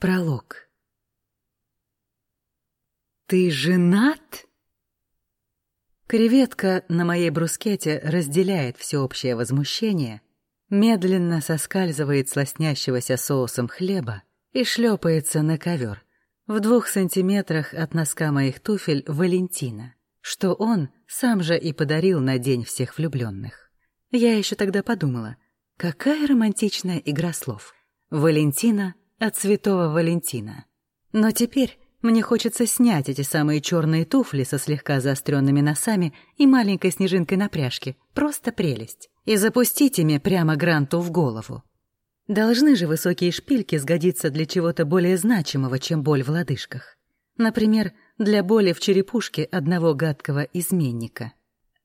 Пролог. «Ты женат?» Креветка на моей брускете разделяет всеобщее возмущение, медленно соскальзывает с лоснящегося соусом хлеба и шлепается на ковер в двух сантиметрах от носка моих туфель Валентина, что он сам же и подарил на День всех влюбленных. Я еще тогда подумала, какая романтичная игра слов. Валентина от Святого Валентина. Но теперь мне хочется снять эти самые черные туфли со слегка заостренными носами и маленькой снежинкой на пряжке. Просто прелесть. И запустить ими прямо Гранту в голову. Должны же высокие шпильки сгодиться для чего-то более значимого, чем боль в лодыжках. Например, для боли в черепушке одного гадкого изменника.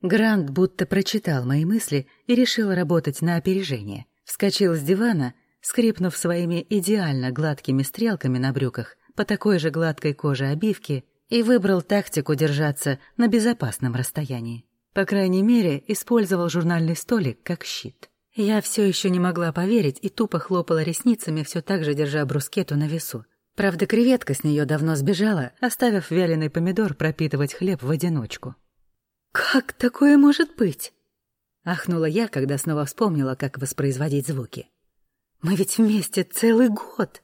Грант будто прочитал мои мысли и решил работать на опережение. Вскочил с дивана — скрипнув своими идеально гладкими стрелками на брюках по такой же гладкой коже обивки, и выбрал тактику держаться на безопасном расстоянии. По крайней мере, использовал журнальный столик как щит. Я все еще не могла поверить и тупо хлопала ресницами, все так же держа брускету на весу. Правда, креветка с нее давно сбежала, оставив вяленый помидор пропитывать хлеб в одиночку. «Как такое может быть?» Ахнула я, когда снова вспомнила, как воспроизводить звуки. Мы ведь вместе целый год.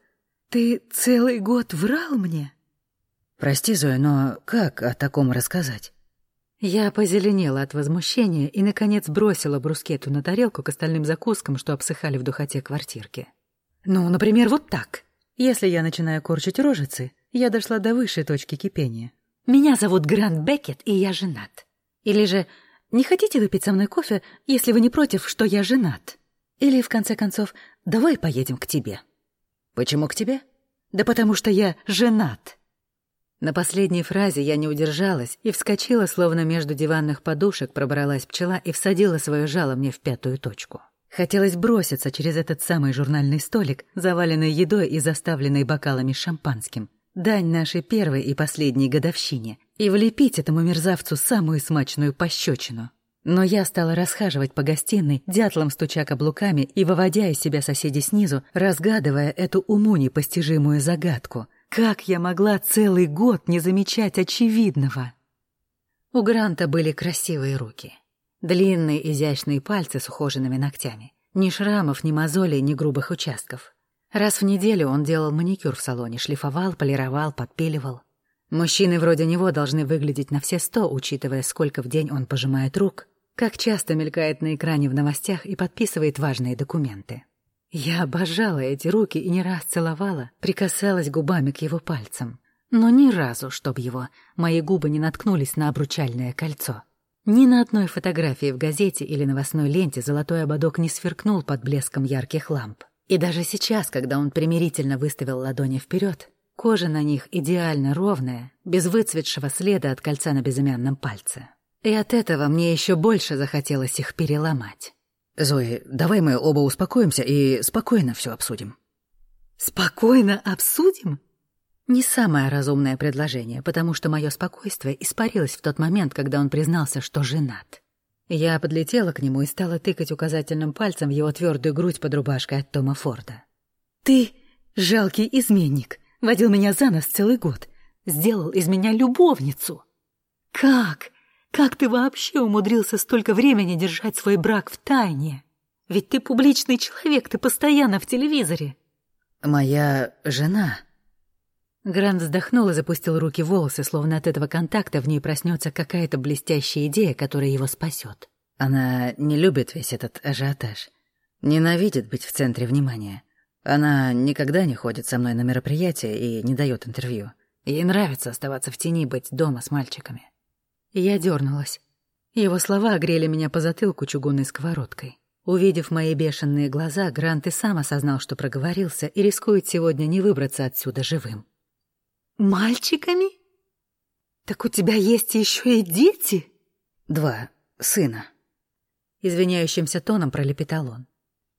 Ты целый год врал мне?» «Прости, Зоя, но как о таком рассказать?» Я позеленела от возмущения и, наконец, бросила брускету на тарелку к остальным закускам, что обсыхали в духоте квартирки. Ну, например, вот так. Если я начинаю корчить рожицы, я дошла до высшей точки кипения. Меня зовут Грант Беккет, и я женат. Или же, не хотите выпить со мной кофе, если вы не против, что я женат? Или, в конце концов, давай поедем к тебе. Почему к тебе? Да потому что я женат. На последней фразе я не удержалась и вскочила, словно между диванных подушек пробралась пчела и всадила свое жало мне в пятую точку. Хотелось броситься через этот самый журнальный столик, заваленный едой и заставленный бокалами с шампанским. Дань нашей первой и последней годовщине. И влепить этому мерзавцу самую смачную пощечину. Но я стала расхаживать по гостиной, дятлом стуча каблуками и выводя из себя соседей снизу, разгадывая эту уму непостижимую загадку. Как я могла целый год не замечать очевидного? У Гранта были красивые руки. Длинные изящные пальцы с ухоженными ногтями. Ни шрамов, ни мозолей, ни грубых участков. Раз в неделю он делал маникюр в салоне, шлифовал, полировал, подпиливал. Мужчины вроде него должны выглядеть на все сто, учитывая, сколько в день он пожимает рук, как часто мелькает на экране в новостях и подписывает важные документы. Я обожала эти руки и не раз целовала, прикасалась губами к его пальцам. Но ни разу, чтоб его, мои губы не наткнулись на обручальное кольцо. Ни на одной фотографии в газете или новостной ленте золотой ободок не сверкнул под блеском ярких ламп. И даже сейчас, когда он примирительно выставил ладони вперед, кожа на них идеально ровная, без выцветшего следа от кольца на безымянном пальце. И от этого мне еще больше захотелось их переломать. «Зои, давай мы оба успокоимся и спокойно все обсудим». «Спокойно обсудим?» Не самое разумное предложение, потому что мое спокойствие испарилось в тот момент, когда он признался, что женат. Я подлетела к нему и стала тыкать указательным пальцем в его твердую грудь под рубашкой от Тома Форда. «Ты, жалкий изменник, водил меня за нос целый год, сделал из меня любовницу. Как? Как ты вообще умудрился столько времени держать свой брак в тайне? Ведь ты публичный человек, ты постоянно в телевизоре. Моя жена. Грант вздохнул и запустил руки в волосы, словно от этого контакта в ней проснется какая-то блестящая идея, которая его спасет. Она не любит весь этот ажиотаж. Ненавидит быть в центре внимания. Она никогда не ходит со мной на мероприятия и не дает интервью. Ей нравится оставаться в тени, быть дома с мальчиками. Я дернулась. Его слова огрели меня по затылку чугунной сковородкой. Увидев мои бешеные глаза, Грант и сам осознал, что проговорился и рискует сегодня не выбраться отсюда живым. «Мальчиками? Так у тебя есть еще и дети?» «Два сына», — извиняющимся тоном пролепетал он.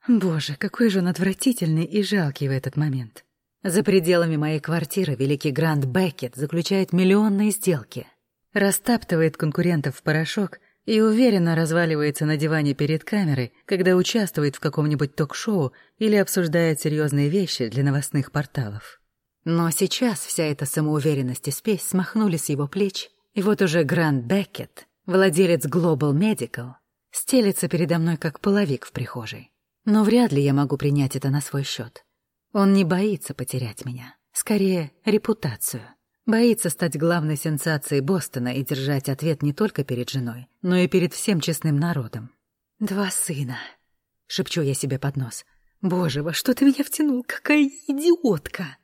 Боже, какой же он отвратительный и жалкий в этот момент. За пределами моей квартиры великий Грант Беккет заключает миллионные сделки — растаптывает конкурентов в порошок и уверенно разваливается на диване перед камерой, когда участвует в каком-нибудь ток-шоу или обсуждает серьезные вещи для новостных порталов. Но сейчас вся эта самоуверенность и спесь смахнули с его плеч, и вот уже Грант Беккет, владелец Global Medical, стелется передо мной как половик в прихожей. Но вряд ли я могу принять это на свой счет. Он не боится потерять меня, скорее, репутацию. Боится стать главной сенсацией Бостона и держать ответ не только перед женой, но и перед всем честным народом. «Два сына», — шепчу я себе под нос. «Боже, во что ты меня втянул? Какая идиотка!»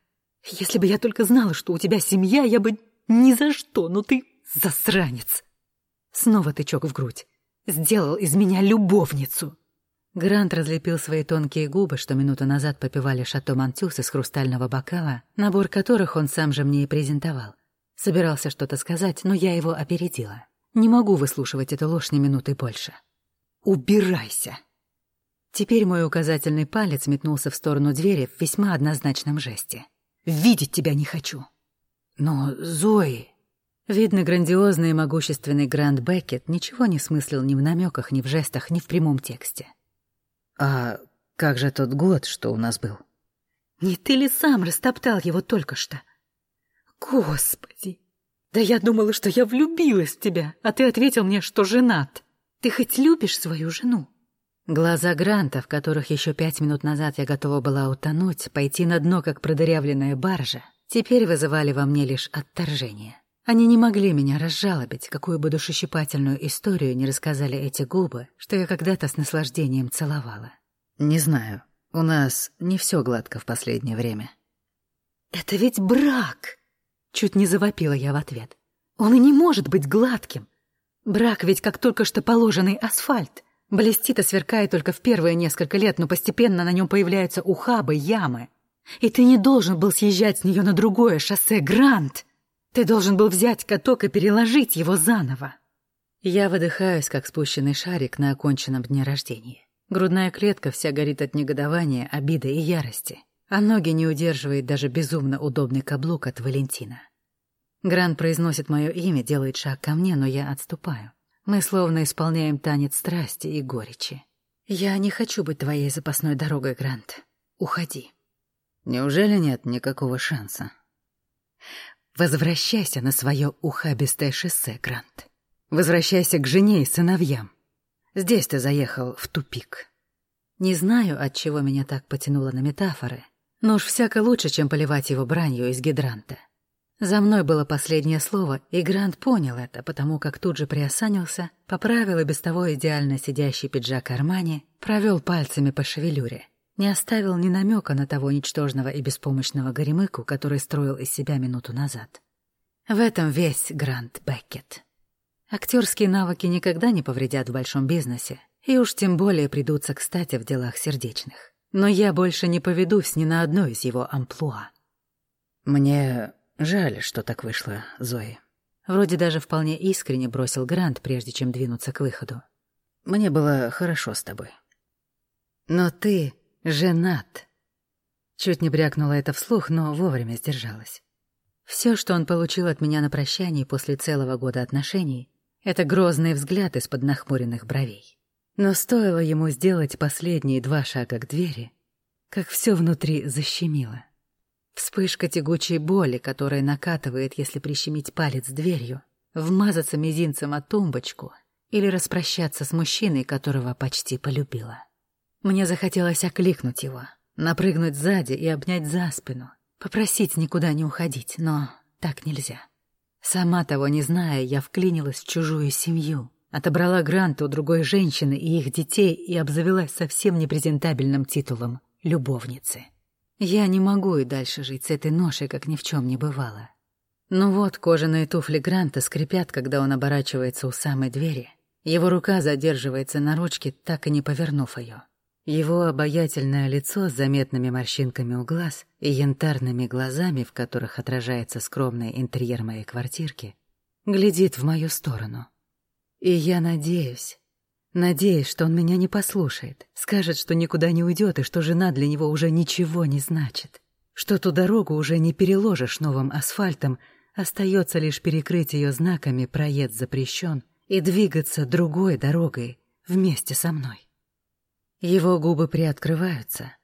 Если бы я только знала, что у тебя семья, я бы ни за что, но ты засранец. Снова тычок в грудь. Сделал из меня любовницу. Грант разлепил свои тонкие губы, что минуту назад попивали шато Мантюс из хрустального бокала, набор которых он сам же мне и презентовал. Собирался что-то сказать, но я его опередила. Не могу выслушивать эту ложь ни минуты больше. «Убирайся!» Теперь мой указательный палец метнулся в сторону двери в весьма однозначном жесте. Видеть тебя не хочу. Но, Зои... Видно, грандиозный и могущественный Гранд Беккет ничего не смыслил ни в намеках, ни в жестах, ни в прямом тексте. «А как же тот год, что у нас был?» «Не ты ли сам растоптал его только что?» «Господи! Да я думала, что я влюбилась в тебя, а ты ответил мне, что женат. Ты хоть любишь свою жену?» Глаза Гранта, в которых еще пять минут назад я готова была утонуть, пойти на дно, как продырявленная баржа, теперь вызывали во мне лишь отторжение. Они не могли меня разжалобить, какую бы душещипательную историю не рассказали эти губы, что я когда-то с наслаждением целовала. «Не знаю. У нас не все гладко в последнее время». «Это ведь брак!» Чуть не завопила я в ответ. «Он и не может быть гладким. Брак ведь как только что положенный асфальт. Блестит и сверкает только в первые несколько лет, но постепенно на нем появляются ухабы, ямы. И ты не должен был съезжать с нее на другое шоссе, Грант. Ты должен был взять каток и переложить его заново. Я выдыхаюсь, как спущенный шарик на оконченном дне рождения. Грудная клетка вся горит от негодования, обиды и ярости, а ноги не удерживает даже безумно удобный каблук от Валентина. Грант произносит мое имя, делает шаг ко мне, но я отступаю. Мы словно исполняем танец страсти и горечи. Я не хочу быть твоей запасной дорогой, Грант. Уходи. Неужели нет никакого шанса? Возвращайся на свое ухабистое шоссе, Грант. Возвращайся к жене и сыновьям. Здесь ты заехал в тупик. Не знаю, от чего меня так потянуло на метафоры, но уж всяко лучше, чем поливать его бранью из гидранта. За мной было последнее слово, и Грант понял это, потому как тут же приосанился, поправил и без того идеально сидящий пиджак Армани, провел пальцами по шевелюре. Не оставил ни намека на того ничтожного и беспомощного горемыку, который строил из себя минуту назад. В этом весь Грант Беккет. Актерские навыки никогда не повредят в большом бизнесе, и уж тем более придутся кстати в делах сердечных. Но я больше не поведусь ни на одно из его амплуа. Мне Жаль, что так вышло, Зои. Вроде даже вполне искренне бросил Грант, прежде чем двинуться к выходу. Мне было хорошо с тобой. Но ты женат. Чуть не брякнула это вслух, но вовремя сдержалась. Все, что он получил от меня на прощании после целого года отношений, это грозный взгляд из-под нахмуренных бровей. Но стоило ему сделать последние два шага к двери, как все внутри защемило. Вспышка тягучей боли, которая накатывает, если прищемить палец дверью, вмазаться мизинцем о тумбочку или распрощаться с мужчиной, которого почти полюбила. Мне захотелось окликнуть его, напрыгнуть сзади и обнять за спину, попросить никуда не уходить, но так нельзя. Сама того не зная, я вклинилась в чужую семью, отобрала гранты у другой женщины и их детей и обзавелась совсем непрезентабельным титулом «любовницы». Я не могу и дальше жить с этой ношей, как ни в чем не бывало. Ну вот, кожаные туфли Гранта скрипят, когда он оборачивается у самой двери. Его рука задерживается на ручке, так и не повернув ее. Его обаятельное лицо с заметными морщинками у глаз и янтарными глазами, в которых отражается скромный интерьер моей квартирки, глядит в мою сторону. И я надеюсь, Надеюсь, что он меня не послушает, скажет, что никуда не уйдет и что жена для него уже ничего не значит, что ту дорогу уже не переложишь новым асфальтом, остается лишь перекрыть ее знаками «Проезд запрещен» и двигаться другой дорогой вместе со мной. Его губы приоткрываются,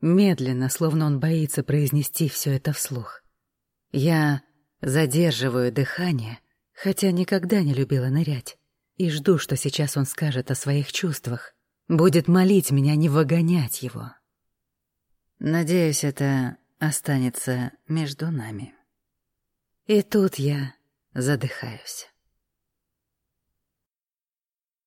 медленно, словно он боится произнести все это вслух. Я задерживаю дыхание, хотя никогда не любила нырять, и жду, что сейчас он скажет о своих чувствах, будет молить меня не выгонять его. Надеюсь, это останется между нами. И тут я задыхаюсь.